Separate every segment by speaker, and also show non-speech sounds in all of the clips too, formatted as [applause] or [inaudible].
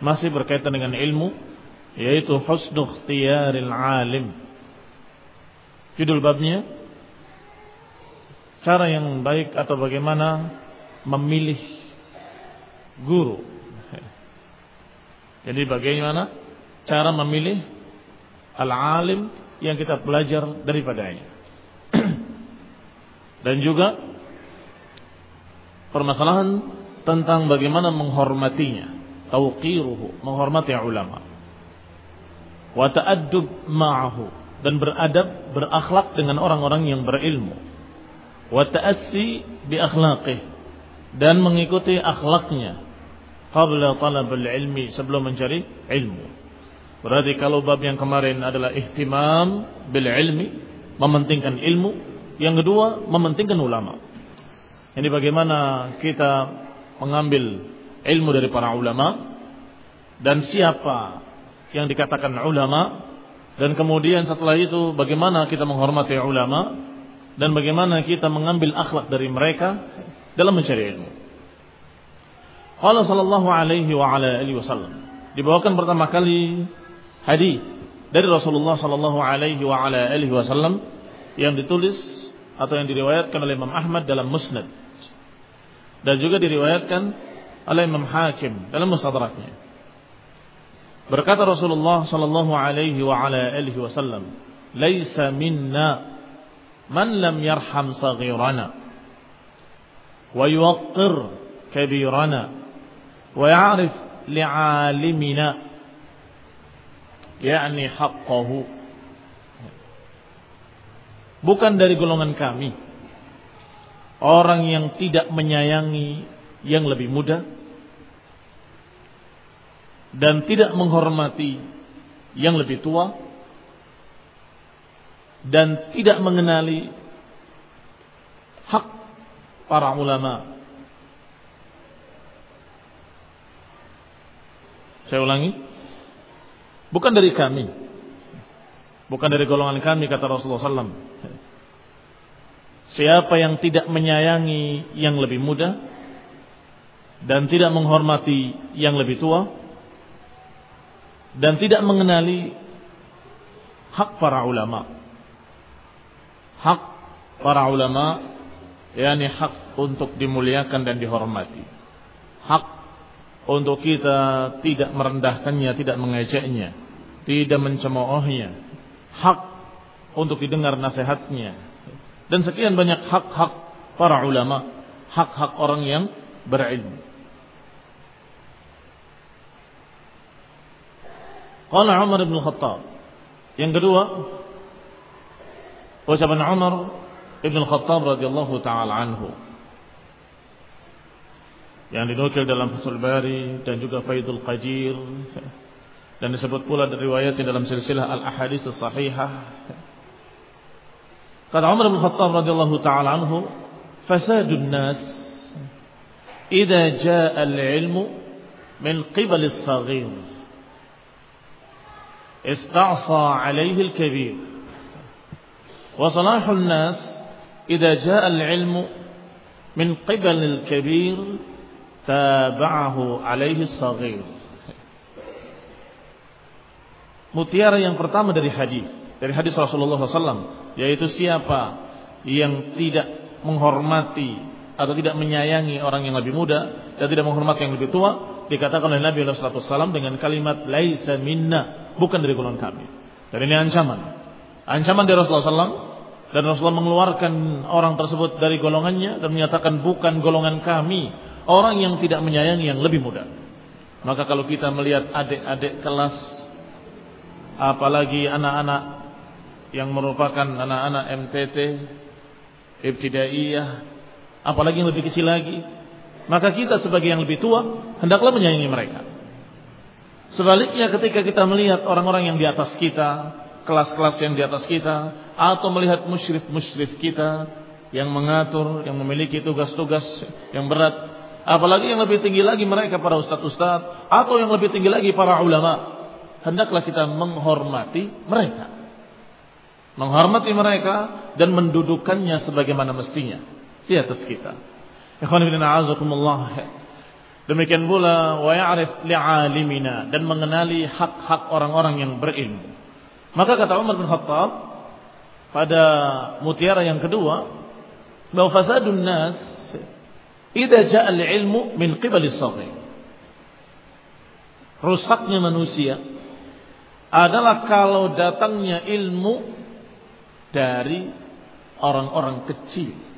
Speaker 1: Masih berkaitan dengan ilmu Yaitu Husnu Ikhtiyaril Alim. Judul babnya Cara yang baik atau bagaimana Memilih Guru. Jadi bagaimana Cara memilih Al-alim yang kita belajar daripadanya. [clears throat] Dan juga permasalahan tentang bagaimana menghormatinya, tauqiruhu, menghormati ulama. Wa ta'addub ma'ahu dan beradab, berakhlak dengan orang-orang yang berilmu. Wa ta'assi bi akhlaqih dan mengikuti akhlaknya qabla talabul ilmi sebelum mencari ilmu. Berarti kalau bab yang kemarin adalah ihtimam bil ilmi, mementingkan ilmu, yang kedua mementingkan ulama. Ini bagaimana kita mengambil ilmu dari para ulama dan siapa yang dikatakan ulama dan kemudian setelah itu bagaimana kita menghormati ulama dan bagaimana kita mengambil akhlak dari mereka dalam mencari ilmu. Allah sallallahu alaihi wa ala alihi wasallam dibawakan pertama kali hadis dari Rasulullah sallallahu alaihi wa ala alihi wasallam yang ditulis atau yang diriwayatkan oleh Imam Ahmad dalam Musnad dan juga diriwayatkan oleh Imam Hakim dalam Mustadraknya. Berkata Rasulullah sallallahu alaihi wa ala alihi wasallam, "Laisa minna man lam yarham saghirana wa yuwaqqir kabirana wa ya'rif li'alimina yakni haqqahu." Bukan dari golongan kami Orang yang tidak menyayangi yang lebih muda dan tidak menghormati yang lebih tua dan tidak mengenali hak para ulama. Saya ulangi. Bukan dari kami. Bukan dari golongan kami kata Rasulullah SAW. Siapa yang tidak menyayangi yang lebih muda dan tidak menghormati yang lebih tua dan tidak mengenali hak para ulama. Hak para ulama yakni hak untuk dimuliakan dan dihormati. Hak untuk kita tidak merendahkannya, tidak mengejaknya, tidak mencemoohnya. Hak untuk didengar nasihatnya, dan sekian banyak hak-hak para ulama, hak-hak orang yang berilmu. Qala Umar bin Khattab. Yang kedua, ucapan Umar bin Khattab radhiyallahu taala anhu. yang dinukil dalam Fathul Bari dan juga Faidul Qadir dan disebut pula dari riwayat dalam silsilah Al-Ahadits Sahihah. Kata Umar bin Khattab radhiyallahu taala anhu, "Fasadun nas idza jaa al-ilmu min qibal as-saghir 'alayhi al-kabir." Wa salahun nas idza jaa al-ilmu min qibal al-kabir tabahu alaihi saghir. Mutiara yang pertama dari hadis, dari hadis Rasulullah SAW, yaitu siapa yang tidak menghormati atau tidak menyayangi orang yang lebih muda dan tidak menghormati yang lebih tua, dikatakan oleh Nabi SAW dengan kalimat laisa minna, bukan dari golongan kami. Dan ini ancaman. Ancaman dari Rasulullah SAW dan Rasulullah mengeluarkan orang tersebut dari golongannya dan menyatakan bukan golongan kami orang yang tidak menyayangi yang lebih muda. Maka kalau kita melihat adik-adik kelas apalagi anak-anak yang merupakan anak-anak MTT, ibtidaiyah, apalagi yang lebih kecil lagi, maka kita sebagai yang lebih tua hendaklah menyayangi mereka. Sebaliknya ketika kita melihat orang-orang yang di atas kita, kelas-kelas yang di atas kita, atau melihat musyrif-musyrif kita yang mengatur, yang memiliki tugas-tugas yang berat, Apalagi yang lebih tinggi lagi mereka para ustadz-ustadz atau yang lebih tinggi lagi para ulama. Hendaklah kita menghormati mereka. Menghormati mereka dan mendudukannya sebagaimana mestinya di atas kita. Ikhwan Demikian pula wa ya'rif li'alimina dan mengenali hak-hak orang-orang yang berilmu. Maka kata Umar bin Khattab pada mutiara yang kedua bahwa fasadun nas Idza ja'al ilmu min qibali saghir. Rusaknya manusia adalah kalau datangnya ilmu dari orang-orang kecil.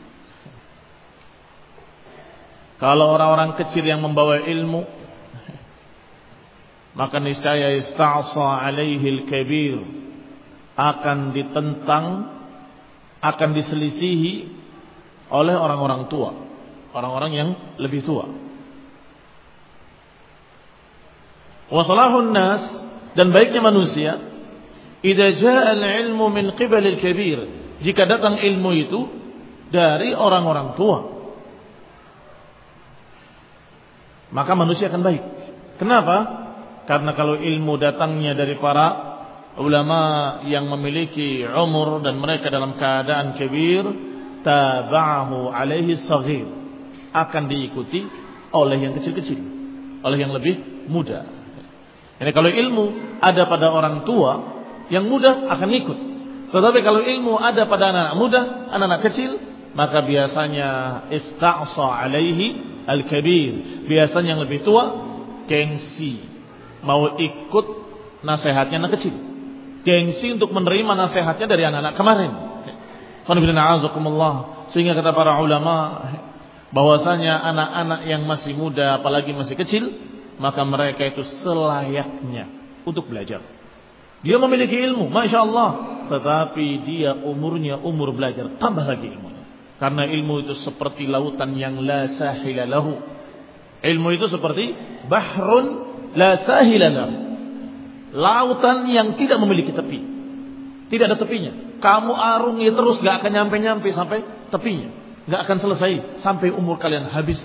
Speaker 1: Kalau orang-orang kecil yang membawa ilmu maka niscaya ista'sa al-kabir. Akan ditentang akan diselisihi oleh orang-orang tua. Orang-orang yang lebih tua. Wasalahun nas dan baiknya manusia idza jaa al-ilmu min qibal al-kabir. Jika datang ilmu itu dari orang-orang tua maka manusia akan baik. Kenapa? Karena kalau ilmu datangnya dari para ulama yang memiliki umur dan mereka dalam keadaan kabir taba'ahu alaihi saghir akan diikuti oleh yang kecil-kecil, oleh yang lebih muda. Ini kalau ilmu ada pada orang tua, yang muda akan ikut. Tetapi kalau ilmu ada pada anak, -anak muda, anak-anak kecil, maka biasanya ista'sa alaihi al-kabir. Biasanya yang lebih tua gengsi mau ikut nasihatnya anak kecil. Gengsi untuk menerima nasihatnya dari anak-anak kemarin. Sehingga kata para ulama bahwasanya anak-anak yang masih muda apalagi masih kecil maka mereka itu selayaknya untuk belajar. Dia memiliki ilmu, masya Allah, tetapi dia umurnya umur belajar, tambah lagi ilmunya. Karena ilmu itu seperti lautan yang la sahila lahu. Ilmu itu seperti bahrun la sahila lahu. Lautan yang tidak memiliki tepi. Tidak ada tepinya. Kamu arungi terus gak akan nyampe-nyampe sampai tepinya nggak akan selesai sampai umur kalian habis.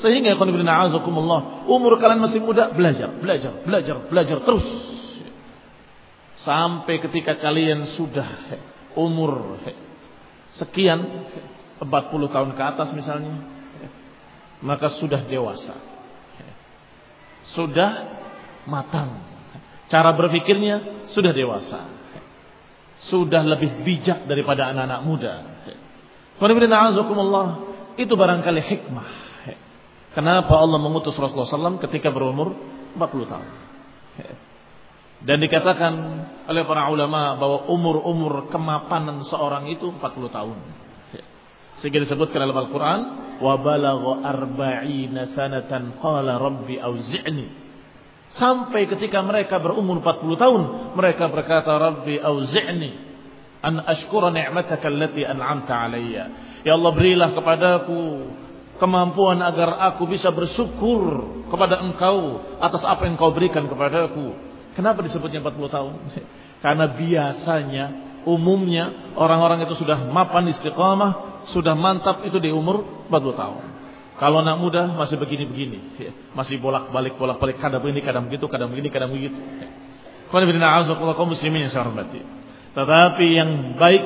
Speaker 1: Sehingga azakumullah, umur kalian masih muda, belajar, belajar, belajar, belajar terus. Sampai ketika kalian sudah umur sekian 40 tahun ke atas misalnya, maka sudah dewasa. Sudah matang. Cara berpikirnya sudah dewasa. Sudah lebih bijak daripada anak-anak muda itu barangkali hikmah. Kenapa Allah mengutus Rasulullah SAW ketika berumur 40 tahun. Dan dikatakan oleh para ulama bahwa umur-umur kemapanan seorang itu 40 tahun. Sehingga disebutkan dalam Al-Quran, وَبَلَغَ أَرْبَعِينَ سَنَةً قَالَ رَبِّ أَوْزِعْنِي Sampai ketika mereka berumur 40 tahun, mereka berkata, Rabbi auzi'ni an ashkura ni'mataka allati an'amta alayya. Ya Allah berilah kepadaku kemampuan agar aku bisa bersyukur kepada engkau atas apa yang kau berikan kepadaku. Kenapa disebutnya 40 tahun? [laughs] Karena biasanya, umumnya orang-orang itu sudah mapan istiqamah, sudah mantap itu di umur 40 tahun. Kalau anak muda masih begini-begini, masih bolak-balik bolak-balik kadang begini, kadang begitu, kadang begini, kadang begitu. muslimin yang saya hormati. Tetapi yang baik,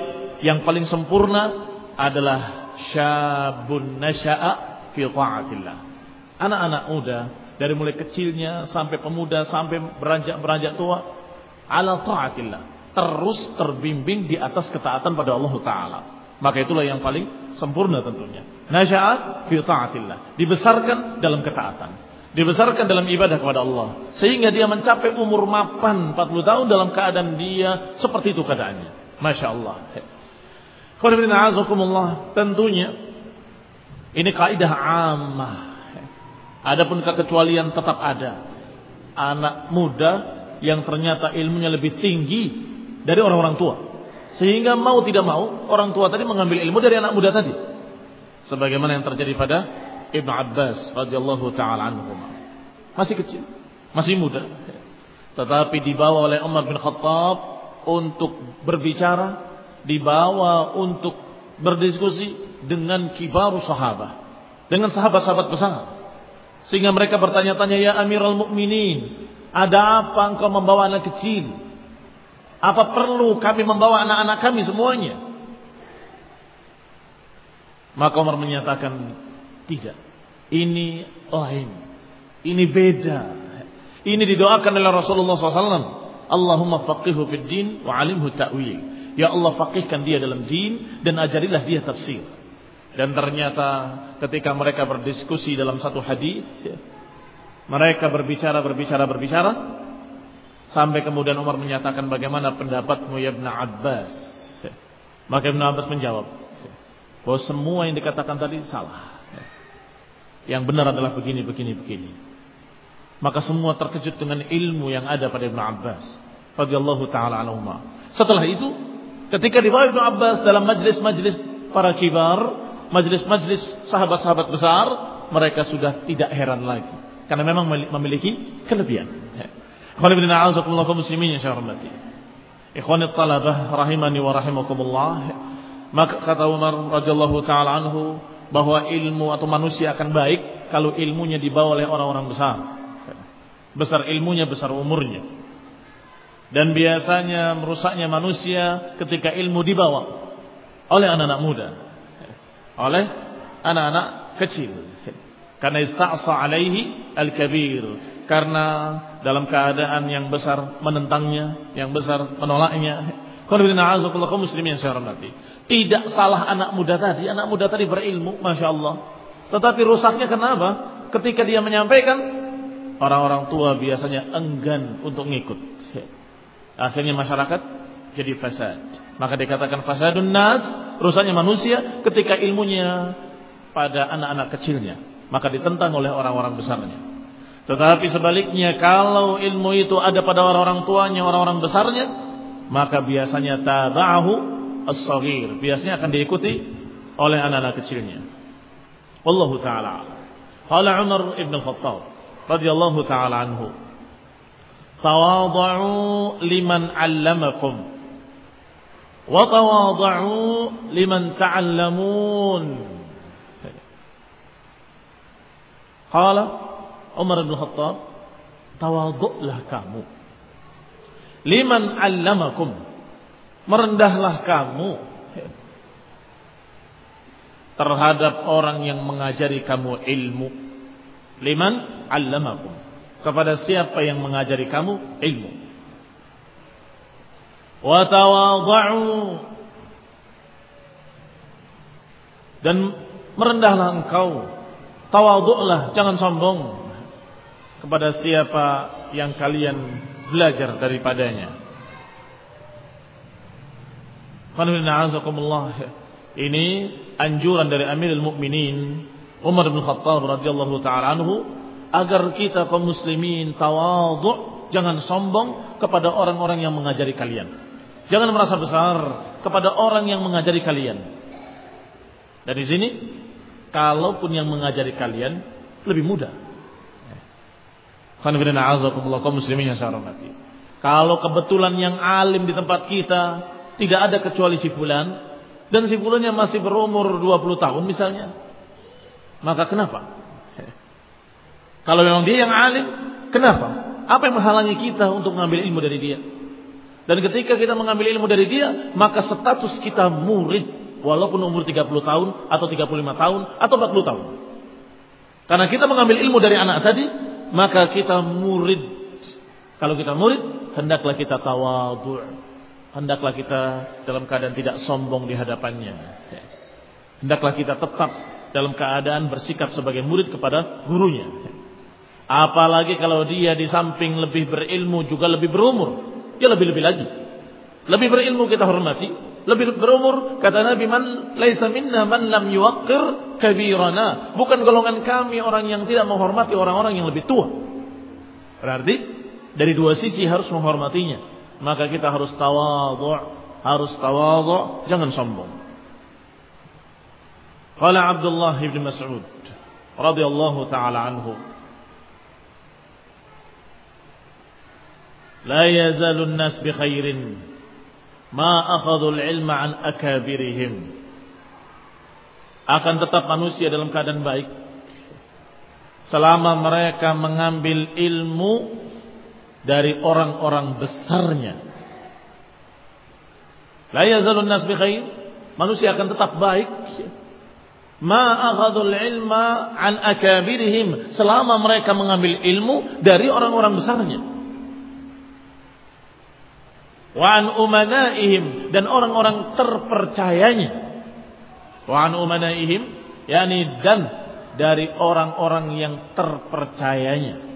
Speaker 1: yang paling sempurna adalah syabun nasya'a fi ta'atillah. Anak-anak muda dari mulai kecilnya sampai pemuda sampai beranjak-beranjak tua ala ta'atillah. Terus terbimbing di atas ketaatan pada Allah Ta'ala. Maka itulah yang paling sempurna tentunya. Nasya'a fi ta'atillah. Dibesarkan dalam ketaatan. Dibesarkan dalam ibadah kepada Allah. Sehingga dia mencapai umur mapan 40 tahun dalam keadaan dia seperti itu keadaannya. Masya Allah. Tentunya ini kaidah ammah. Adapun kekecualian tetap ada. Anak muda yang ternyata ilmunya lebih tinggi dari orang-orang tua. Sehingga mau tidak mau orang tua tadi mengambil ilmu dari anak muda tadi sebagaimana yang terjadi pada Ibn Abbas radhiyallahu taala anhu. Masih kecil, masih muda. Tetapi dibawa oleh Umar bin Khattab untuk berbicara, dibawa untuk berdiskusi dengan kibaru sahabat, dengan sahabat-sahabat besar. Sehingga mereka bertanya-tanya, "Ya Amirul Mukminin, ada apa engkau membawa anak kecil? Apa perlu kami membawa anak-anak kami semuanya?" Maka Umar menyatakan tidak. Ini lain. Ini beda. Ini didoakan oleh Rasulullah SAW. Allahumma faqihu fid din wa alimhu ta'wil. Ya Allah faqihkan dia dalam din dan ajarilah dia tafsir. Dan ternyata ketika mereka berdiskusi dalam satu hadis, mereka berbicara, berbicara, berbicara, sampai kemudian Umar menyatakan bagaimana pendapatmu ya Ibn Abbas. Maka Ibn Abbas menjawab, bahwa semua yang dikatakan tadi salah. Yang benar adalah begini, begini, begini. Maka semua terkejut dengan ilmu yang ada pada Ibnu Abbas radhiyallahu taala anhuma. Setelah itu, ketika dibawa Ibnu Abbas dalam majlis-majlis para kibar, majlis-majlis sahabat-sahabat besar, mereka sudah tidak heran lagi karena memang memiliki kelebihan. A'azakumullah muslimin yang saya hormati. Talabah rahimani wa rahimakumullah. Maka kata Umar radhiyallahu taala anhu bahwa ilmu atau manusia akan baik kalau ilmunya dibawa oleh orang-orang besar. Besar ilmunya, besar umurnya. Dan biasanya merusaknya manusia ketika ilmu dibawa oleh anak-anak muda. Oleh anak-anak kecil. Karena ista'sa alaihi al-kabir. Karena dalam keadaan yang besar menentangnya, yang besar menolaknya. Muslimin. Tidak salah anak muda tadi. Anak muda tadi berilmu, Masya Allah. Tetapi rusaknya kenapa? Ketika dia menyampaikan, orang-orang tua biasanya enggan untuk ngikut. Akhirnya masyarakat jadi fasad. Maka dikatakan fasadun nas, rusaknya manusia ketika ilmunya pada anak-anak kecilnya. Maka ditentang oleh orang-orang besarnya. Tetapi sebaliknya kalau ilmu itu ada pada orang-orang tuanya, orang-orang besarnya, maka biasanya taba'ahu as-saghir biasanya akan diikuti oleh anak-anak kecilnya. Wallahu taala. Qala Umar ibn Khattab radhiyallahu taala anhu. Tawadhu liman 'allamakum wa tawadhu liman ta'allamun. Qala Umar ibn Khattab, tawadhu'lah kamu. Liman 'allamakum merendahlah kamu terhadap orang yang mengajari kamu ilmu. Liman allamakum. Kepada siapa yang mengajari kamu ilmu. Wa dan merendahlah engkau. Tawadhu'lah, jangan sombong kepada siapa yang kalian belajar daripadanya. Ini anjuran dari Amirul Mukminin Umar bin Khattab radhiyallahu taala anhu agar kita kaum muslimin tawadhu, jangan sombong kepada orang-orang yang mengajari kalian. Jangan merasa besar kepada orang yang mengajari kalian. Dan di sini Kalaupun yang mengajari kalian lebih muda. Muslimin yang saya hormati. Kalau kebetulan yang alim di tempat kita tidak ada kecuali si fulan dan si fulannya masih berumur 20 tahun misalnya, maka kenapa? [laughs] Kalau memang dia yang alim, kenapa? Apa yang menghalangi kita untuk mengambil ilmu dari dia? Dan ketika kita mengambil ilmu dari dia, maka status kita murid walaupun umur 30 tahun atau 35 tahun atau 40 tahun. Karena kita mengambil ilmu dari anak tadi, maka kita murid. Kalau kita murid, hendaklah kita tawadhu. Hendaklah kita dalam keadaan tidak sombong di hadapannya. Hendaklah kita tetap dalam keadaan bersikap sebagai murid kepada gurunya. Apalagi kalau dia di samping lebih berilmu juga lebih berumur. Ya lebih-lebih lagi. Lebih berilmu kita hormati, lebih berumur kata Nabi man laisa minna man lam yuqir kabirana. Bukan golongan kami orang yang tidak menghormati orang-orang yang lebih tua. Berarti dari dua sisi harus menghormatinya. Maka kita harus tawadhu harus tawadhu jangan sombong. Qala Abdullah bin Mas'ud radhiyallahu taala anhu La yazalun nas bi khairin ma akhadul ilma an akabirihim. Akan tetap manusia dalam keadaan baik. Selama mereka mengambil ilmu dari orang-orang besarnya. La yazalun nas bi khair. Manusia akan tetap baik. Ma akhadul ilma an akabirihim. Selama mereka mengambil ilmu dari orang-orang besarnya wa an umanaihim dan orang-orang terpercayanya. Wa an umanaihim yakni dan dari orang-orang yang terpercayanya.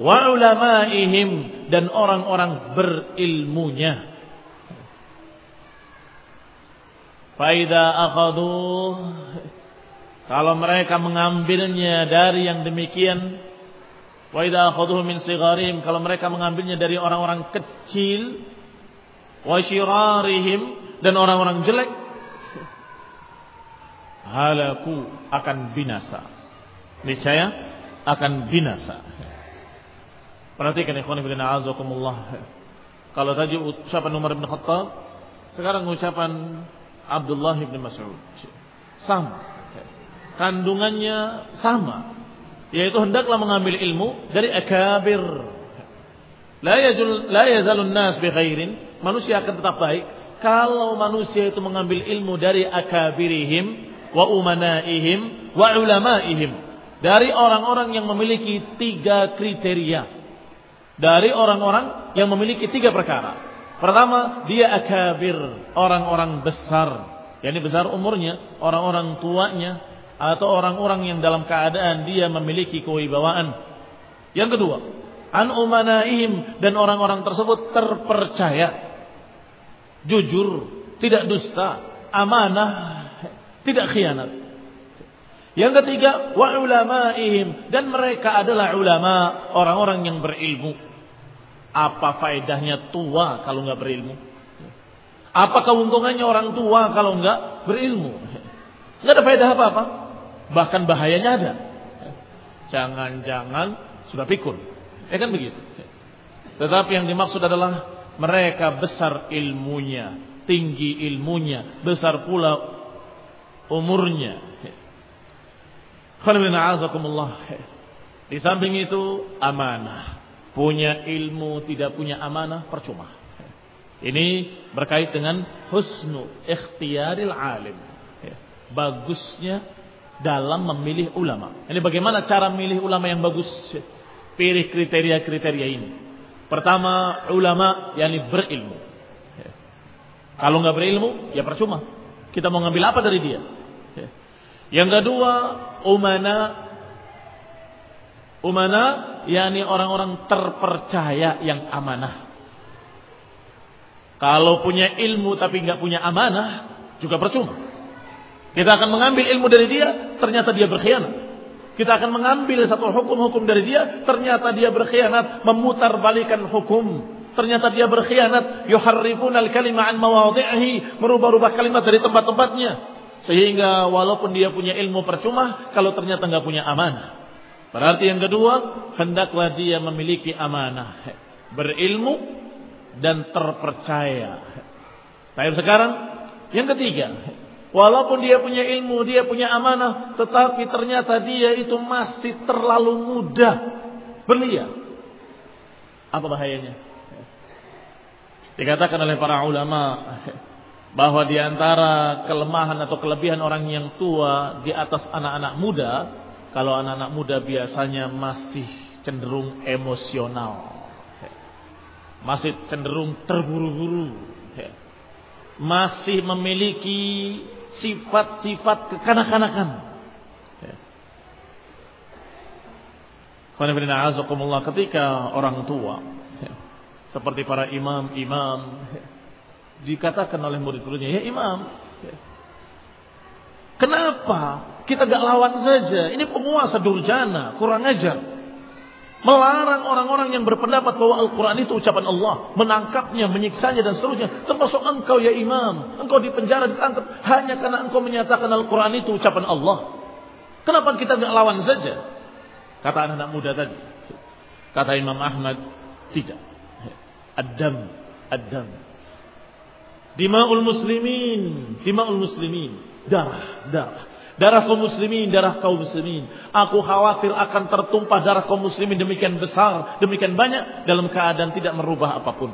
Speaker 1: Wa ulamaihim dan orang-orang berilmunya. Faida akhadu kalau mereka mengambilnya dari yang demikian Wa idza akhadhuhu min sigharihim kalau mereka mengambilnya dari orang-orang kecil wa syirarihim dan orang-orang jelek halaku akan binasa. Niscaya akan binasa. Perhatikan ikhwan ibn a'azakumullah. Kalau tadi ucapan Umar bin Khattab, sekarang ucapan Abdullah bin Mas'ud. Sama. Kandungannya sama yaitu hendaklah mengambil ilmu dari akabir. La yazul la yazalun nas bi khairin. Manusia akan tetap baik kalau manusia itu mengambil ilmu dari akabirihim wa umanaihim wa ulamaihim. Dari orang-orang yang memiliki tiga kriteria. Dari orang-orang yang memiliki tiga perkara. Pertama, dia akabir, orang-orang besar. Yani besar umurnya, orang-orang tuanya, atau orang-orang yang dalam keadaan dia memiliki kewibawaan. Yang kedua, an umanaihim dan orang-orang tersebut terpercaya, jujur, tidak dusta, amanah, tidak khianat. Yang ketiga, wa ulamaihim dan mereka adalah ulama, orang-orang yang berilmu. Apa faedahnya tua kalau nggak berilmu? Apa keuntungannya orang tua kalau nggak berilmu? Nggak ada faedah apa-apa. Bahkan bahayanya ada. Jangan-jangan sudah pikun. Ya kan begitu. Tetapi yang dimaksud adalah mereka besar ilmunya, tinggi ilmunya, besar pula umurnya. Di samping itu amanah. Punya ilmu tidak punya amanah percuma. Ini berkait dengan husnu ikhtiaril alim. Bagusnya dalam memilih ulama. Ini bagaimana cara memilih ulama yang bagus? Pilih kriteria-kriteria ini. Pertama, ulama yakni berilmu. Kalau nggak berilmu, ya percuma. Kita mau ngambil apa dari dia? Yang kedua, umana umana yakni orang-orang terpercaya yang amanah. Kalau punya ilmu tapi nggak punya amanah, juga percuma. Kita akan mengambil ilmu dari dia, ternyata dia berkhianat. Kita akan mengambil satu hukum-hukum dari dia, ternyata dia berkhianat, memutar balikan hukum. Ternyata dia berkhianat, yuharrifun al-kalima an mawadhi'ihi, merubah-rubah kalimat dari tempat-tempatnya. Sehingga walaupun dia punya ilmu percuma, kalau ternyata nggak punya amanah. Berarti yang kedua, hendaklah dia memiliki amanah. Berilmu dan terpercaya. Tapi sekarang, yang ketiga. Walaupun dia punya ilmu, dia punya amanah. Tetapi ternyata dia itu masih terlalu mudah berlian. Apa bahayanya? Dikatakan oleh para ulama bahwa di antara kelemahan atau kelebihan orang yang tua di atas anak-anak muda, kalau anak-anak muda biasanya masih cenderung emosional. Masih cenderung terburu-buru. Masih memiliki sifat-sifat kekanak-kanakan. Ketika orang tua seperti para imam-imam dikatakan oleh murid-muridnya, "Ya imam, kenapa kita gak lawan saja? Ini penguasa durjana, kurang ajar." Melarang orang-orang yang berpendapat bahwa Al-Quran itu ucapan Allah. Menangkapnya, menyiksanya dan seterusnya. Termasuk engkau ya imam. Engkau di penjara ditangkap hanya karena engkau menyatakan Al-Quran itu ucapan Allah. Kenapa kita gak lawan saja? Kata anak-anak muda tadi. Kata Imam Ahmad, tidak. Ad-dam, ad-dam. Dima'ul muslimin, dima'ul muslimin. Darah, darah. Darah kaum muslimin, darah kaum muslimin. Aku khawatir akan tertumpah darah kaum muslimin demikian besar, demikian banyak dalam keadaan tidak merubah apa pun.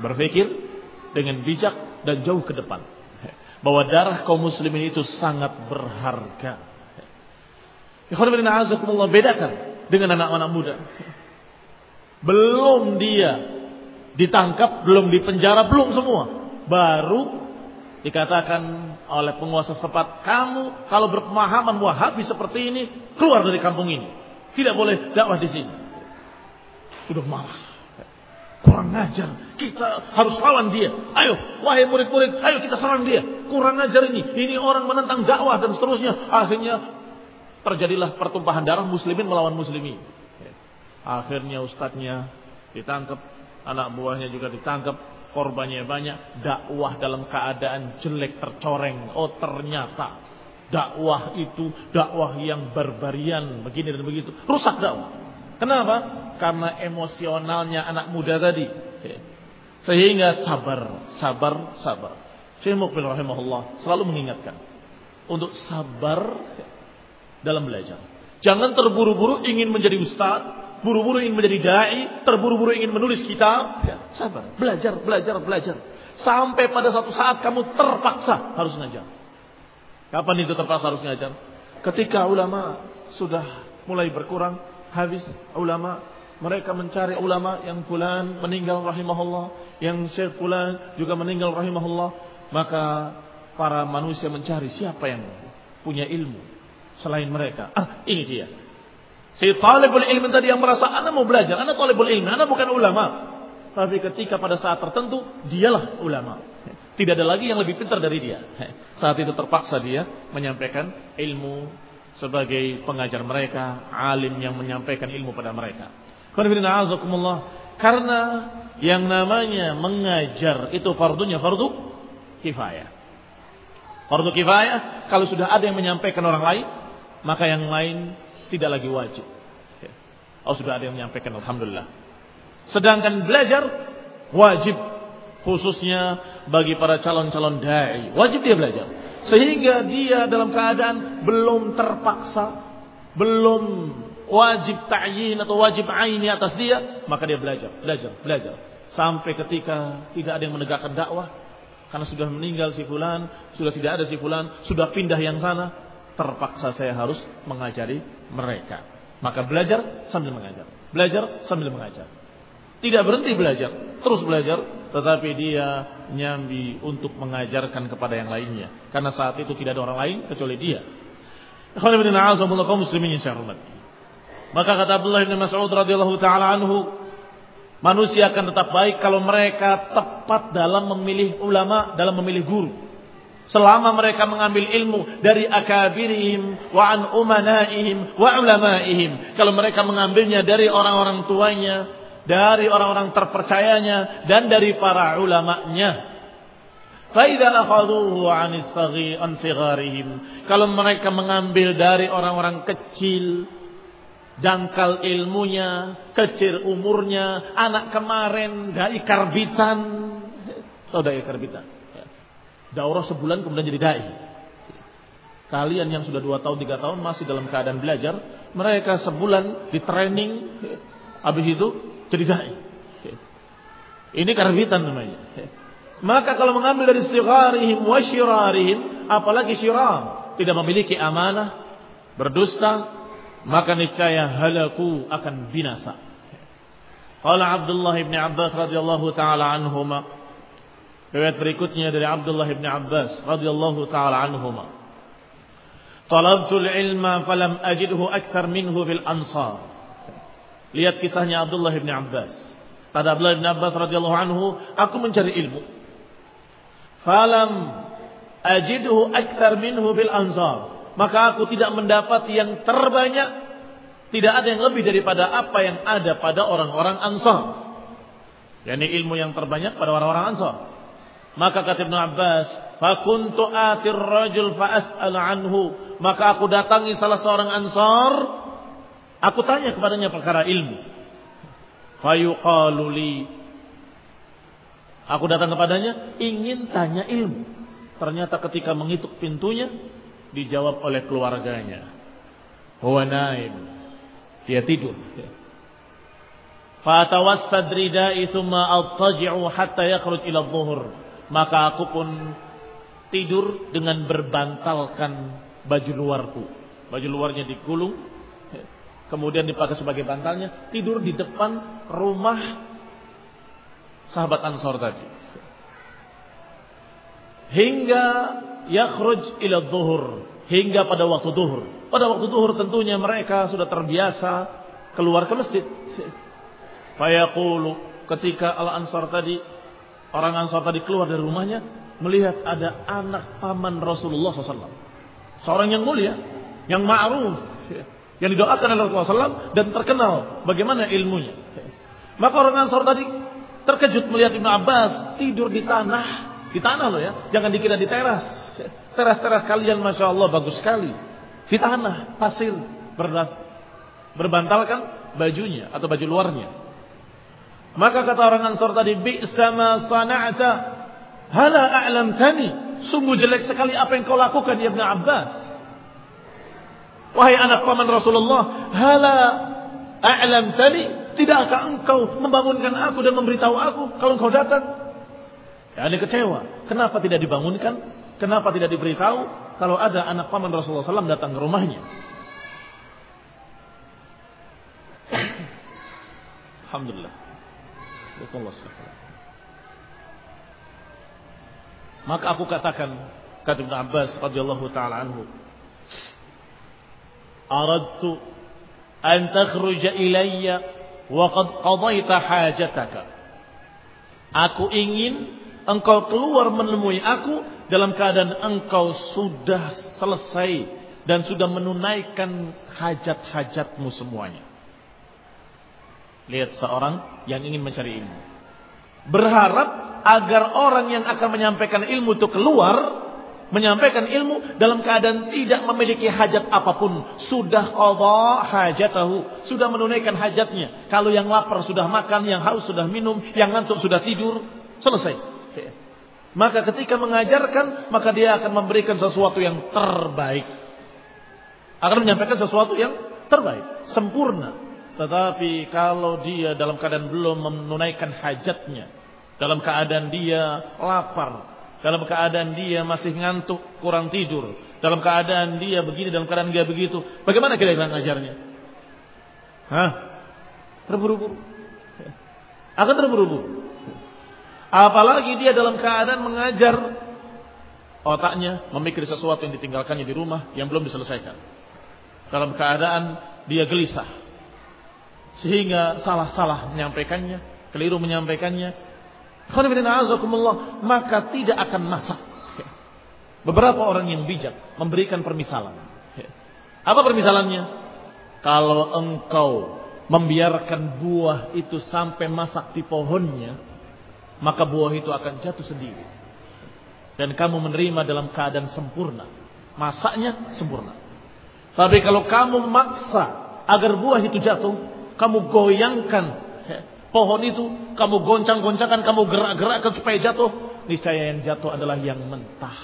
Speaker 1: Berpikir dengan bijak dan jauh ke depan. Bahwa darah kaum muslimin itu sangat berharga. Bedakan dengan anak-anak muda. Belum dia ditangkap, belum dipenjara, belum semua. Baru dikatakan oleh penguasa setempat, kamu kalau berpemahaman wahabi seperti ini, keluar dari kampung ini. Tidak boleh dakwah di sini. Sudah marah. Kurang ajar. Kita harus lawan dia. Ayo, wahai murid-murid, ayo kita serang dia. Kurang ajar ini. Ini orang menentang dakwah dan seterusnya. Akhirnya terjadilah pertumpahan darah muslimin melawan muslimin. Akhirnya ustadznya ditangkap, anak buahnya juga ditangkap, korbannya banyak, dakwah dalam keadaan jelek tercoreng. Oh ternyata dakwah itu dakwah yang barbarian, begini dan begitu. Rusak dakwah. Kenapa? Karena emosionalnya anak muda tadi. Sehingga sabar, sabar, sabar. Syekh Mukbil rahimahullah selalu mengingatkan untuk sabar dalam belajar. Jangan terburu-buru ingin menjadi ustaz, buru-buru ingin menjadi dai, terburu-buru ingin menulis kitab, ya, sabar, belajar, belajar, belajar. Sampai pada suatu saat kamu terpaksa harus ngajar. Kapan itu terpaksa harus ngajar? Ketika ulama sudah mulai berkurang, habis ulama, mereka mencari ulama yang fulan meninggal rahimahullah, yang syekh fulan juga meninggal rahimahullah, maka para manusia mencari siapa yang punya ilmu selain mereka. Ah, ini dia. Si talibul ilmi tadi yang merasa anak mau belajar, anak talibul ilmi, anak bukan ulama. Tapi ketika pada saat tertentu, dialah ulama. Tidak ada lagi yang lebih pintar dari dia. Saat itu terpaksa dia menyampaikan ilmu sebagai pengajar mereka, alim yang menyampaikan ilmu pada mereka. Karena yang namanya mengajar itu fardunya fardu kifayah. Fardu kifayah kalau sudah ada yang menyampaikan orang lain, maka yang lain tidak lagi wajib. Ya. Oh sudah ada yang menyampaikan Alhamdulillah. Sedangkan belajar wajib khususnya bagi para calon-calon dai. Wajib dia belajar. Sehingga dia dalam keadaan belum terpaksa, belum wajib ta'yin atau wajib aini atas dia, maka dia belajar, belajar, belajar. Sampai ketika tidak ada yang menegakkan dakwah, karena sudah meninggal si fulan, sudah tidak ada si fulan, sudah pindah yang sana, terpaksa saya harus mengajari mereka. Maka belajar sambil mengajar. Belajar sambil mengajar. Tidak berhenti belajar, terus belajar, tetapi dia nyambi untuk mengajarkan kepada yang lainnya. Karena saat itu tidak ada orang lain kecuali dia. Maka kata Abdullah bin Mas'ud radhiyallahu taala anhu, manusia akan tetap baik kalau mereka tepat dalam memilih ulama, dalam memilih guru. Selama mereka mengambil ilmu dari akabirihim wa an umanaihim wa ulamaihim. Kalau mereka mengambilnya dari orang-orang tuanya, dari orang-orang terpercayanya dan dari para ulamanya. Faida akhaduhu anis an sigharihim. Kalau mereka mengambil dari orang-orang kecil, dangkal ilmunya, kecil umurnya, anak kemarin dai karbitan. Dai karbitan? Daurah sebulan kemudian jadi dai. Kalian yang sudah dua tahun, tiga tahun masih dalam keadaan belajar, mereka sebulan di training, habis itu jadi dai. Ini karbitan namanya. Maka kalau mengambil dari sigharihim wa syirarihim, apalagi syiram, tidak memiliki amanah, berdusta, maka niscaya halaku akan binasa. Qala Abdullah bin Abbas radhiyallahu taala anhuma. Riwayat berikutnya dari Abdullah bin Abbas radhiyallahu taala anhuma. Talabtul ilma falam ajidhu akthar minhu fil ansar. Lihat kisahnya Abdullah bin Abbas. Kata Abdullah bin Abbas radhiyallahu anhu, aku mencari ilmu falam ajidhu akthar minhu bil ansar maka aku tidak mendapat yang terbanyak tidak ada yang lebih daripada apa yang ada pada orang-orang ansar yakni ilmu yang terbanyak pada orang-orang ansar maka kata Ibn Abbas fakuntu atir rajul fa as'al anhu maka aku datangi salah seorang ansar aku tanya kepadanya perkara ilmu fayuqalu li Aku datang kepadanya ingin tanya ilmu. Ternyata ketika mengituk pintunya dijawab oleh keluarganya. Huwa naim. Dia tidur. Fatawassad ridai thumma altaji'u hatta yakhruj ila dhuhur. Maka aku pun tidur dengan berbantalkan baju luarku. Baju luarnya digulung, kemudian dipakai sebagai bantalnya, tidur di depan rumah sahabat Ansor tadi. Hingga yakhruj ila dhuhur, hingga pada waktu duhur. Pada waktu duhur tentunya mereka sudah terbiasa keluar ke masjid. Fayaqulu ketika Al-Ansar tadi orang Ansar tadi keluar dari rumahnya melihat ada anak paman Rasulullah SAW. Seorang yang mulia, yang ma'ruf, yang didoakan oleh Rasulullah SAW dan terkenal bagaimana ilmunya. Maka orang Ansar tadi Terkejut melihat Ibnu Abbas tidur di tanah. Di tanah loh ya. Jangan dikira di teras. Teras-teras kalian Masya Allah bagus sekali. Di tanah, pasir. Berbantalkan bajunya atau baju luarnya. Maka kata orang Ansor tadi, Bi'sama sana'ata hala a'lam tani. Sungguh jelek sekali apa yang kau lakukan Ibnu Abbas. Wahai anak paman Rasulullah, hala a'lam tani Tidakkah engkau membangunkan aku dan memberitahu aku kalau engkau datang? Ya, ini kecewa. Kenapa tidak dibangunkan? Kenapa tidak diberitahu kalau ada anak paman Rasulullah SAW datang ke rumahnya? [coughs] Alhamdulillah. Maka aku katakan kata Ibn Abbas radhiyallahu taala anhu, "Aradtu an takhruja ilayya Waqad qadaita hajataka. Aku ingin engkau keluar menemui aku dalam keadaan engkau sudah selesai dan sudah menunaikan hajat-hajatmu semuanya. Lihat seorang yang ingin mencari ilmu. Berharap agar orang yang akan menyampaikan ilmu itu keluar menyampaikan ilmu dalam keadaan tidak memiliki hajat apa pun. Sudah qadha hajatahu, sudah menunaikan hajatnya. Kalau yang lapar sudah makan, yang haus sudah minum, yang ngantuk sudah tidur, selesai. Maka ketika mengajarkan, maka dia akan memberikan sesuatu yang terbaik. Akan menyampaikan sesuatu yang terbaik, sempurna. Tetapi kalau dia dalam keadaan belum menunaikan hajatnya, dalam keadaan dia lapar, dalam keadaan dia masih ngantuk, kurang tidur, dalam keadaan dia begini, dalam keadaan dia begitu, bagaimana kira-kira ngajarnya? Hah? Terburu-buru. Akan terburu-buru. Apalagi dia dalam keadaan mengajar otaknya memikir sesuatu yang ditinggalkannya di rumah yang belum diselesaikan. Dalam keadaan dia gelisah. Sehingga salah-salah menyampaikannya, keliru menyampaikannya, maka tidak akan masak. Beberapa orang yang bijak memberikan permisalan. Apa permisalannya? Kalau engkau membiarkan buah itu sampai masak di pohonnya, maka buah itu akan jatuh sendiri. dan kamu menerima dalam keadaan sempurna. Masaknya sempurna. Tapi kalau kamu maksa agar buah itu jatuh, kamu goyangkan pohon itu, kamu goncang-goncangkan, kamu gerak-gerakkan supaya jatuh, niscaya yang jatuh adalah yang mentah.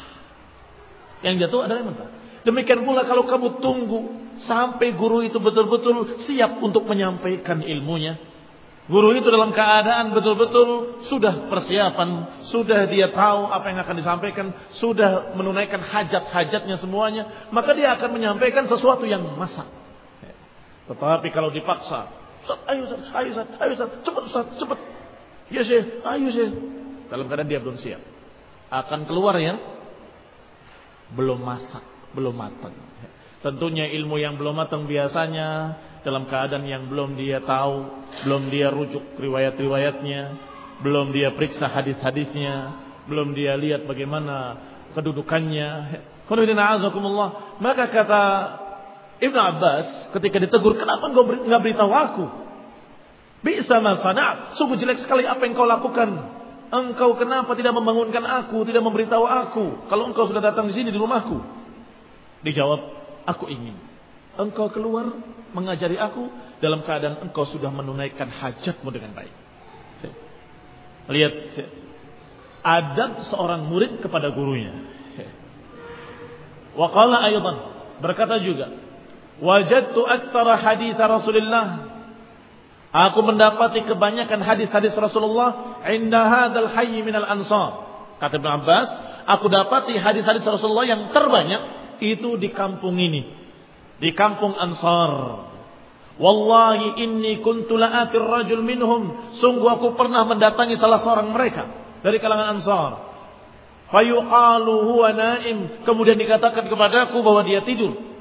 Speaker 1: Yang jatuh adalah yang mentah. Demikian pula kalau kamu tunggu sampai guru itu betul-betul siap untuk menyampaikan ilmunya, Guru itu dalam keadaan betul-betul sudah persiapan, sudah dia tahu apa yang akan disampaikan, sudah menunaikan hajat-hajatnya semuanya, maka dia akan menyampaikan sesuatu yang masak. Tetapi kalau dipaksa, ayo Ustaz, ayo Ustaz, ayo Ustaz, cepat Ustaz, cepat. Ya Syekh, ayo Syekh. Dalam keadaan dia belum siap. Akan keluar ya, belum masak, belum matang. Tentunya ilmu yang belum matang biasanya dalam keadaan yang belum dia tahu, belum dia rujuk riwayat-riwayatnya, belum dia periksa hadis-hadisnya, belum dia lihat bagaimana kedudukannya. Maka kata Ibn Abbas ketika ditegur, kenapa engkau nggak beritahu aku? Bisa masana, sungguh jelek sekali apa yang kau lakukan. Engkau kenapa tidak membangunkan aku, tidak memberitahu aku? Kalau engkau sudah datang di sini di rumahku. Dijawab, aku ingin. Engkau keluar mengajari aku dalam keadaan engkau sudah menunaikan hajatmu dengan baik. Lihat adab seorang murid kepada gurunya. Wa qala aydan berkata juga, wajadtu aktsara hadits Rasulullah Aku mendapati kebanyakan hadis-hadis Rasulullah inda hadzal hayy minal ansar. Kata Ibn Abbas, aku dapati hadis-hadis Rasulullah yang terbanyak itu di kampung ini, di kampung Ansar. Wallahi inni kuntu la'atir rajul minhum. Sungguh aku pernah mendatangi salah seorang mereka dari kalangan Ansar. Fayuqalu huwa naim. Kemudian dikatakan kepadaku bahwa dia tidur.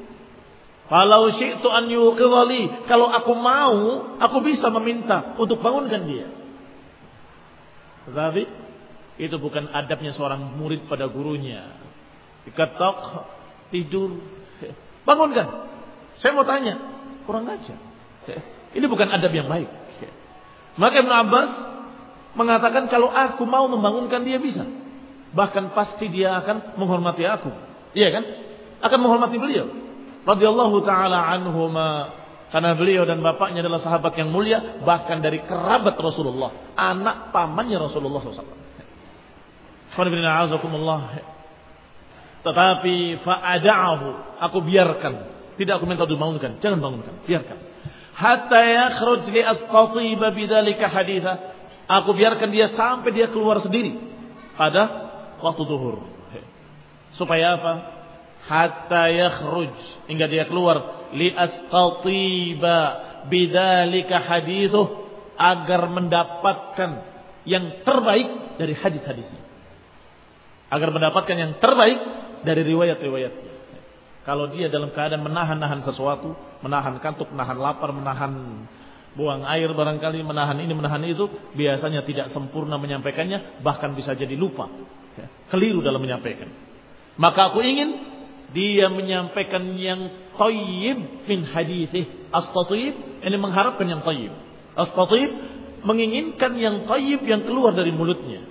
Speaker 1: Kalau syi'tu an yuqidhali, kalau aku mau, aku bisa meminta untuk bangunkan dia. Tetapi itu bukan adabnya seorang murid pada gurunya. Diketok, tidur, [laughs] bangunkan. Saya mau tanya, kurang aja. [laughs] Ini bukan adab yang baik. [laughs] Maka Ibn Abbas mengatakan kalau aku mau membangunkan dia bisa. Bahkan pasti dia akan menghormati aku. Iya kan? Akan menghormati beliau. Radiyallahu taala anhuma karena beliau dan bapaknya adalah sahabat yang mulia bahkan dari kerabat Rasulullah, anak pamannya Rasulullah SAW. Tetapi fa'ada'ahu, aku biarkan tidak aku minta dibangunkan. Jangan bangunkan. Biarkan. Hatta yakhruj li astatiba bidzalika haditha. Aku biarkan dia sampai dia keluar sendiri pada waktu zuhur. Supaya apa? Hatta yakhruj hingga dia keluar li astatiba bidzalika hadithu agar mendapatkan yang terbaik dari hadis-hadisnya. Agar mendapatkan yang terbaik dari riwayat-riwayatnya. Kalau dia dalam keadaan menahan-nahan sesuatu, menahan kantuk, menahan lapar, menahan buang air barangkali, menahan ini, menahan itu, biasanya tidak sempurna menyampaikannya, bahkan bisa jadi lupa. Keliru dalam menyampaikan. Maka aku ingin dia menyampaikan yang tayyib min hadithih. Astatib, ini mengharapkan yang tayyib. Astatib, menginginkan yang tayyib yang keluar dari mulutnya.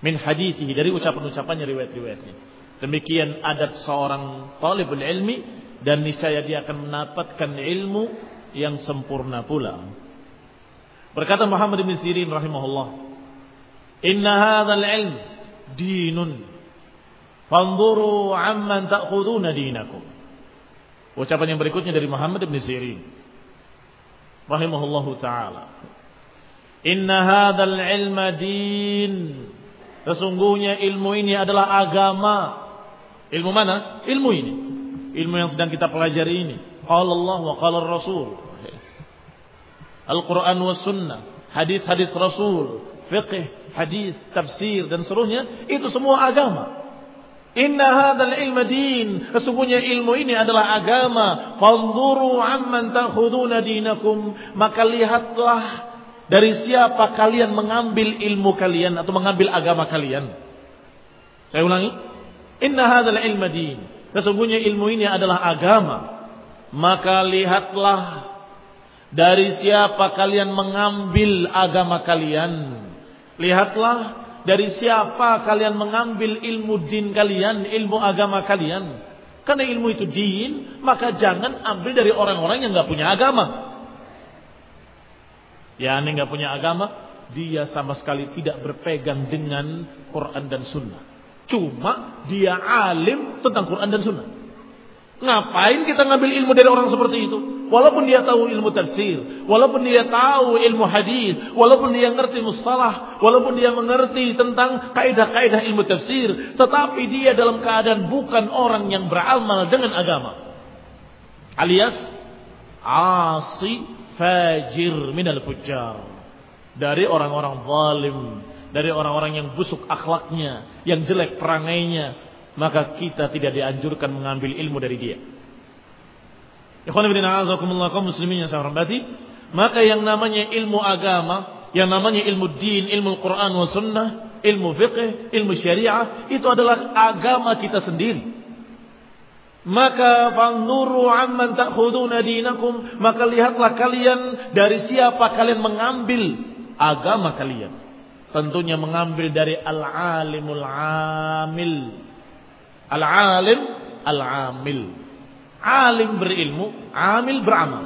Speaker 1: Min hadithih, dari ucapan-ucapannya, riwayat-riwayatnya. Demikian adab seorang talibul ilmi dan niscaya dia akan mendapatkan ilmu yang sempurna pula. Berkata Muhammad bin Sirin rahimahullah, "Inna hadzal ilm dinun. Fanzuru amman ta'khuduna dinakum." Ucapan yang berikutnya dari Muhammad bin Sirin rahimahullahu taala. Inna hadzal ilma din. Sesungguhnya ilmu ini adalah agama Ilmu mana? Ilmu ini. Ilmu yang sedang kita pelajari ini. Qala Allah wa qala Rasul. Al-Quran wa sunnah. Hadis-hadis Rasul. Fiqh, hadis, tafsir dan seluruhnya. Itu semua agama. Inna hadzal ilma din. Sesungguhnya ilmu ini adalah agama. Fanzuru amman ta'khuduna dinakum. Maka lihatlah dari siapa kalian mengambil ilmu kalian atau mengambil agama kalian. Saya ulangi. Inna hadzal ilma din. Sesungguhnya ilmu ini adalah agama. Maka lihatlah dari siapa kalian mengambil agama kalian. Lihatlah dari siapa kalian mengambil ilmu din kalian, ilmu agama kalian. Karena ilmu itu din, maka jangan ambil dari orang-orang yang nggak punya agama. Ya, ini nggak punya agama, dia sama sekali tidak berpegang dengan Quran dan Sunnah. Cuma dia alim tentang Quran dan Sunnah. Ngapain kita ngambil ilmu dari orang seperti itu? Walaupun dia tahu ilmu tafsir, walaupun dia tahu ilmu hadis, walaupun dia ngerti mustalah, walaupun dia mengerti tentang kaidah-kaidah ilmu tafsir, tetapi dia dalam keadaan bukan orang yang beramal dengan agama. Alias asi fajir minal fujjar. Dari orang-orang zalim, dari orang-orang yang busuk akhlaknya, yang jelek perangainya, maka kita tidak dianjurkan mengambil ilmu dari dia. Ikhwan muslimin yang saya hormati, maka yang namanya ilmu agama, yang namanya ilmu din, ilmu Al-Quran wa sunnah, ilmu fiqh, ilmu syariah, itu adalah agama kita sendiri. Maka fanzuru amman ta'khuduna dinakum, maka lihatlah kalian dari siapa kalian mengambil agama kalian. Tentunya mengambil dari al-alimul amil. Al-alim al-amil alim berilmu, amil beramal.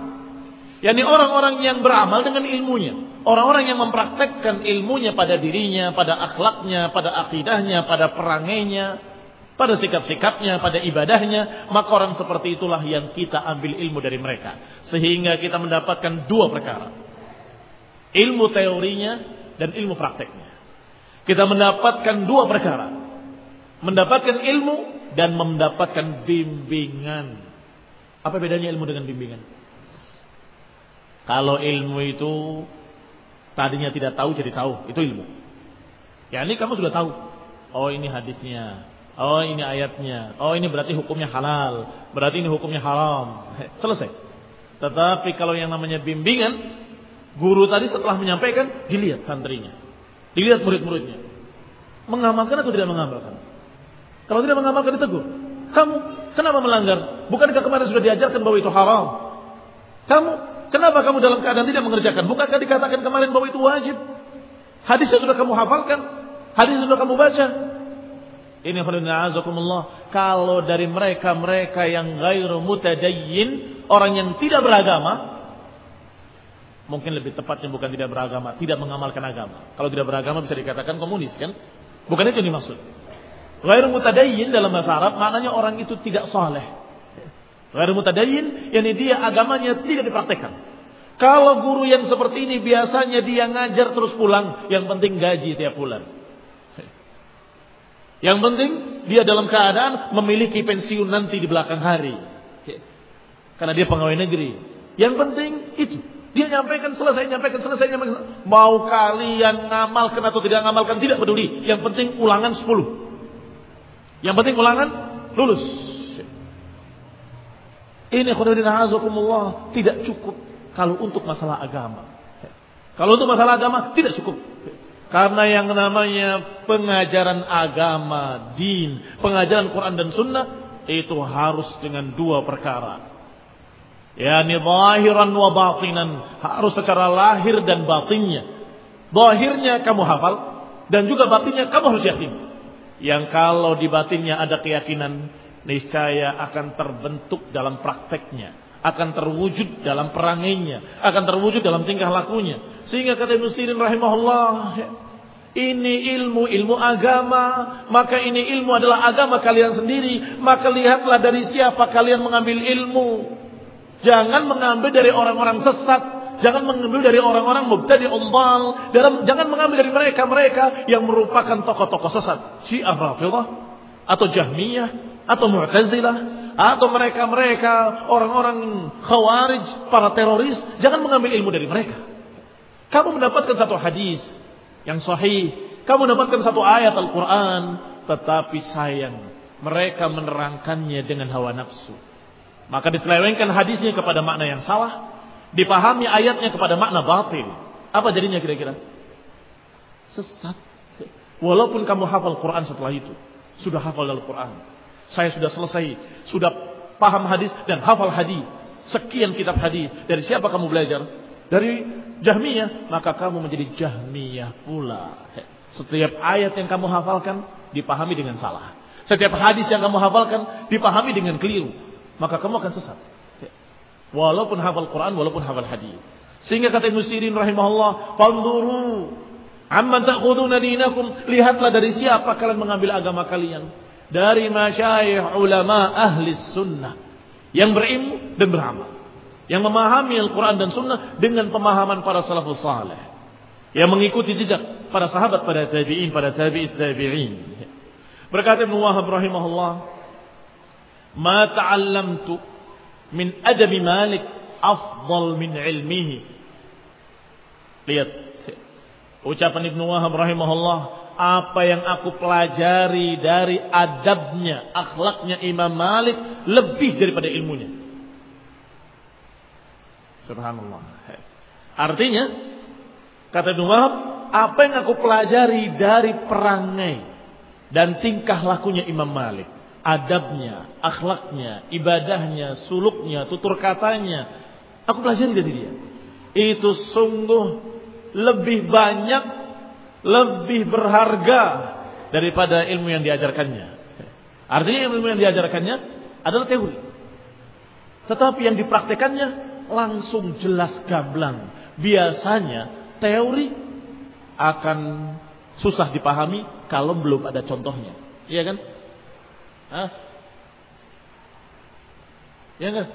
Speaker 1: Yani orang-orang yang beramal dengan ilmunya. Orang-orang yang mempraktekkan ilmunya pada dirinya, pada akhlaknya, pada akidahnya, pada perangainya, pada sikap-sikapnya, pada ibadahnya, maka orang seperti itulah yang kita ambil ilmu dari mereka. Sehingga kita mendapatkan dua perkara. Ilmu teorinya dan ilmu prakteknya. Kita mendapatkan dua perkara. Mendapatkan ilmu dan mendapatkan bimbingan. Apa bedanya ilmu dengan bimbingan? Kalau ilmu itu tadinya tidak tahu jadi tahu, itu ilmu. Ya ini kamu sudah tahu. Oh ini hadisnya. Oh ini ayatnya. Oh ini berarti hukumnya halal. Berarti ini hukumnya haram. [laughs] Selesai. Tetapi kalau yang namanya bimbingan, guru tadi setelah menyampaikan, dilihat santrinya. Dilihat murid-muridnya. Mengamalkan atau tidak mengamalkan? Kalau tidak mengamalkan ditegur. Kamu kenapa melanggar? Bukankah kemarin sudah diajarkan bahwa itu haram? Kamu kenapa kamu dalam keadaan tidak mengerjakan? Bukankah dikatakan kemarin bahwa itu wajib? Hadisnya sudah kamu hafalkan, hadis sudah kamu baca. Ini azakumullah. Kalau dari mereka-mereka yang gairu mutadayyin, orang yang tidak beragama, mungkin lebih tepatnya bukan tidak beragama, tidak mengamalkan agama. Kalau tidak beragama bisa dikatakan komunis kan? Bukan itu yang dimaksud. Ghair mutadayyin dalam bahasa Arab maknanya orang itu tidak soleh. Ghair mutadayyin yakni dia agamanya tidak dipraktekkan. Kalau guru yang seperti ini biasanya dia ngajar terus pulang, yang penting gaji tiap bulan. Yang penting dia dalam keadaan memiliki pensiun nanti di belakang hari. Karena dia pegawai negeri. Yang penting itu. Dia nyampaikan selesai, nyampaikan selesai, nyampaikan. Mau kalian ngamalkan atau tidak ngamalkan, tidak peduli. Yang penting ulangan 10. Yang penting ulangan lulus. Ini khairuddin azakumullah tidak cukup kalau untuk masalah agama. Kalau untuk masalah agama tidak cukup. Karena yang namanya pengajaran agama, din, pengajaran Quran dan Sunnah itu harus dengan dua perkara. Yani zahiran wa batinan, harus secara lahir dan batinnya. Zahirnya kamu hafal dan juga batinnya kamu harus yakin yang kalau di batinnya ada keyakinan niscaya akan terbentuk dalam prakteknya, akan terwujud dalam perangainya, akan terwujud dalam tingkah lakunya. Sehingga kata Ibnu Sirin rahimahullah, ini ilmu ilmu agama, maka ini ilmu adalah agama kalian sendiri, maka lihatlah dari siapa kalian mengambil ilmu. Jangan mengambil dari orang-orang sesat, Jangan mengambil dari orang-orang mubtadi umbal. Jangan mengambil dari mereka-mereka yang merupakan tokoh-tokoh sesat. Syiah Rafidah. Atau Jahmiyah. Atau Mu'tazilah. Atau mereka-mereka orang-orang khawarij. Para teroris. Jangan mengambil ilmu dari mereka. Kamu mendapatkan satu hadis yang sahih. Kamu mendapatkan satu ayat Al-Quran. Tetapi sayang. Mereka menerangkannya dengan hawa nafsu. Maka diselewengkan hadisnya kepada makna yang salah Dipahami ayatnya kepada makna batil. Apa jadinya kira-kira? Sesat. Walaupun kamu hafal Quran setelah itu. Sudah hafal dalam Quran. Saya sudah selesai. Sudah paham hadis dan hafal hadis. Sekian kitab hadis. Dari siapa kamu belajar? Dari Jahmiyah. Maka kamu menjadi Jahmiyah pula. Setiap ayat yang kamu hafalkan dipahami dengan salah. Setiap hadis yang kamu hafalkan dipahami dengan keliru. Maka kamu akan sesat. Walaupun hafal Quran, walaupun hafal hadis. Sehingga kata Ibnu Sirin rahimahullah, "Fanduru amman ta'khuduna dinakum." Lihatlah dari siapa kalian mengambil agama kalian. Dari masyayikh ulama ahli sunnah yang berilmu dan beramal. Yang memahami Al-Quran dan Sunnah dengan pemahaman para salafus salih. Yang mengikuti jejak para sahabat pada tabi'in, pada tabi'it tabi'in. Berkata Ibn Wahab rahimahullah, "Ma ta'allamtu min adabi Malik afdal min ilmihi." Lihat ucapan Ibn Wahab rahimahullah, apa yang aku pelajari dari adabnya, akhlaknya Imam Malik lebih daripada ilmunya. Subhanallah. Artinya, kata Ibn Wahab, apa yang aku pelajari dari perangai dan tingkah lakunya Imam Malik, adabnya, akhlaknya, ibadahnya, suluknya, tutur katanya, aku pelajari dari dia. Itu sungguh lebih banyak, lebih berharga daripada ilmu yang diajarkannya. Artinya ilmu yang diajarkannya adalah teori. Tetapi yang dipraktekannya langsung jelas gamblang. Biasanya teori akan susah dipahami kalau belum ada contohnya. Iya kan? Hah? Ya kan?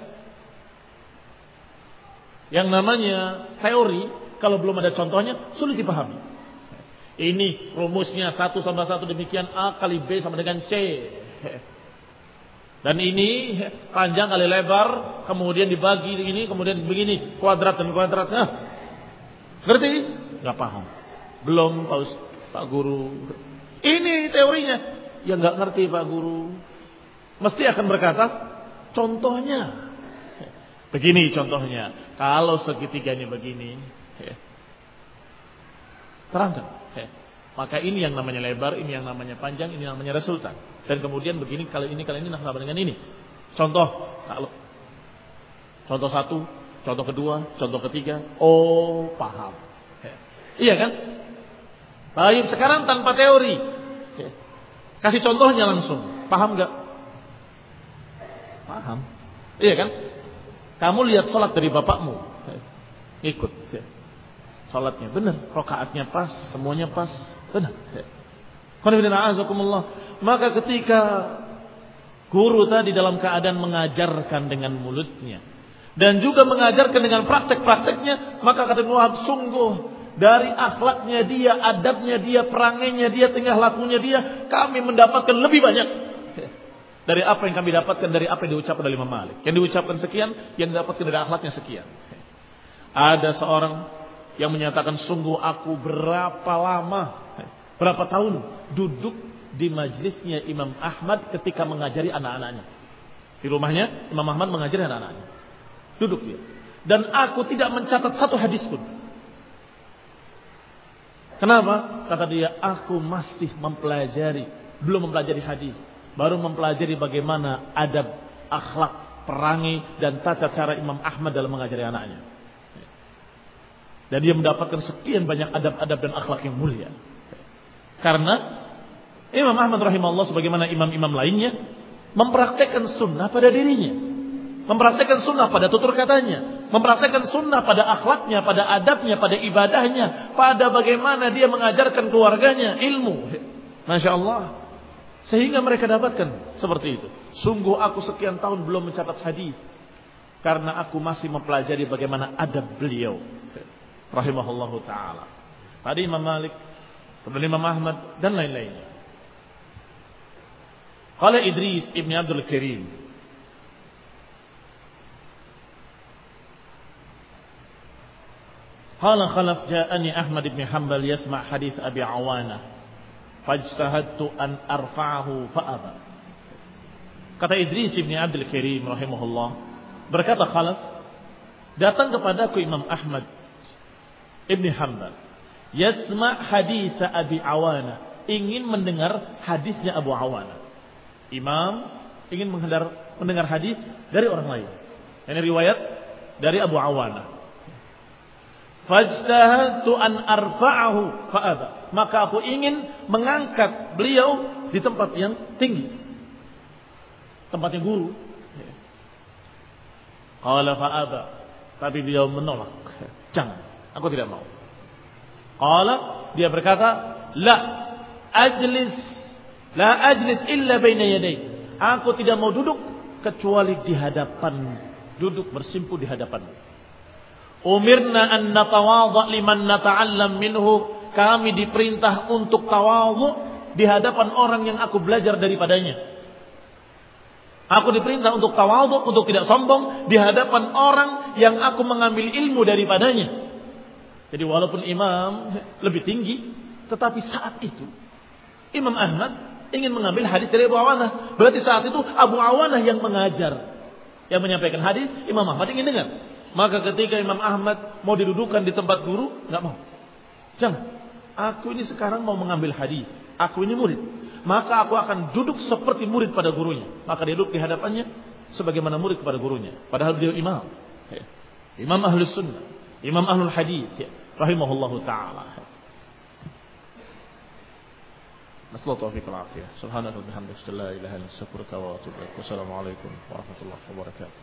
Speaker 1: Yang namanya teori kalau belum ada contohnya sulit dipahami. Ini rumusnya satu sama satu demikian A kali B sama dengan C. Dan ini panjang kali lebar, kemudian dibagi ini, kemudian begini, kuadrat dan kuadrat. Nah, ngerti? Gak paham. Belum Pak, Pak Guru. Ini teorinya. Ya nggak ngerti Pak Guru. Mesti akan berkata, contohnya. Begini contohnya. Kalau segitiga ini begini. Terangkan. Maka ini yang namanya lebar, ini yang namanya panjang, ini yang namanya resultan. Dan kemudian begini, kalau ini, kalau ini, nah sama dengan ini. Contoh, kalau contoh satu, contoh kedua, contoh ketiga, oh paham. Iya kan? Baik, sekarang tanpa teori. Kasih contohnya langsung. Paham nggak? Paham. Iya kan? Kamu lihat sholat dari bapakmu. Ikut. Sholatnya benar. Rokaatnya pas. Semuanya pas. Benar. Maka ketika guru tadi dalam keadaan mengajarkan dengan mulutnya dan juga mengajarkan dengan praktek-prakteknya, maka kata Wahab sungguh dari akhlaknya dia, adabnya dia, perangainya dia, tingkah lakunya dia, kami mendapatkan lebih banyak dari apa yang kami dapatkan dari apa yang diucapkan oleh Imam Malik. Yang diucapkan sekian, yang didapatkan dari akhlaknya sekian. Ada seorang yang menyatakan sungguh aku berapa lama berapa tahun duduk di majlisnya Imam Ahmad ketika mengajari anak-anaknya. Di rumahnya Imam Ahmad mengajari anak-anaknya. Duduk dia. Dan aku tidak mencatat satu hadis pun. Kenapa? Kata dia, aku masih mempelajari, belum mempelajari hadis, baru mempelajari bagaimana adab, akhlak, perangi dan tata cara Imam Ahmad dalam mengajari anaknya. Dan dia mendapatkan sekian banyak adab-adab dan akhlak yang mulia. Karena Imam Ahmad rahimahullah sebagaimana imam-imam lainnya mempraktekkan sunnah pada dirinya. Mempraktekkan sunnah pada tutur katanya. Mempraktekkan sunnah pada akhlaknya, pada adabnya, pada ibadahnya. Pada bagaimana dia mengajarkan keluarganya ilmu. Masya Allah. Sehingga mereka dapatkan seperti itu. Sungguh aku sekian tahun belum mencatat hadis karena aku masih mempelajari bagaimana adab beliau. Rahimahullahu taala. Tadi Imam Malik kemudian Imam Ahmad dan lain-lainnya. Qala Idris Ibn Abdul Karim Qala khalaf ja'ani Ahmad ibn Hanbal yasma' hadis Abi Awana fajtahadtu an arfa'ahu fa'aba Kata Idris ibn Abdul Karim rahimahullah berkata Khalaf datang kepadaku Imam Ahmad ibn Hanbal Yasma hadis Abi Awana. Ingin mendengar hadisnya Abu Awana. Imam ingin mendengar, hadis dari orang lain. Ini riwayat dari Abu Awana. Fajtahatu an arfa'ahu fa'aba. maka aku ingin mengangkat beliau di tempat yang tinggi. Tempatnya guru. Qala fa'aba. Tapi beliau menolak. Jangan, aku tidak mau. Qala, dia berkata, La ajlis, la ajlis illa baina yaday. Aku tidak mau duduk kecuali di hadapan, duduk bersimpu di hadapan. Umirna an natawadha liman nata'allam minhu. Kami diperintah untuk tawadhu di hadapan orang yang aku belajar daripadanya. Aku diperintah untuk tawadhu, untuk tidak sombong di hadapan orang yang aku mengambil ilmu daripadanya. Jadi walaupun imam lebih tinggi, tetapi saat itu Imam Ahmad ingin mengambil hadis dari Abu Awanah. Berarti saat itu Abu Awanah yang mengajar. Yang menyampaikan hadis, Imam Ahmad ingin dengar. Maka ketika Imam Ahmad mau didudukan di tempat guru, nggak mau. Jangan. Aku ini sekarang mau mengambil hadis. Aku ini murid. Maka aku akan duduk seperti murid pada gurunya. Maka dia duduk di hadapannya sebagaimana murid kepada gurunya. Padahal beliau imam. Ya. Imam ahlus sunnah. Imam ahlul hadis. Ya. Rahimahullahu ta'ala. نسأل الله التوفيق والعافية سبحانك وبحمدك لا إله إلا أنت أستغفرك وأتوب إليك والسلام عليكم ورحمة الله وبركاته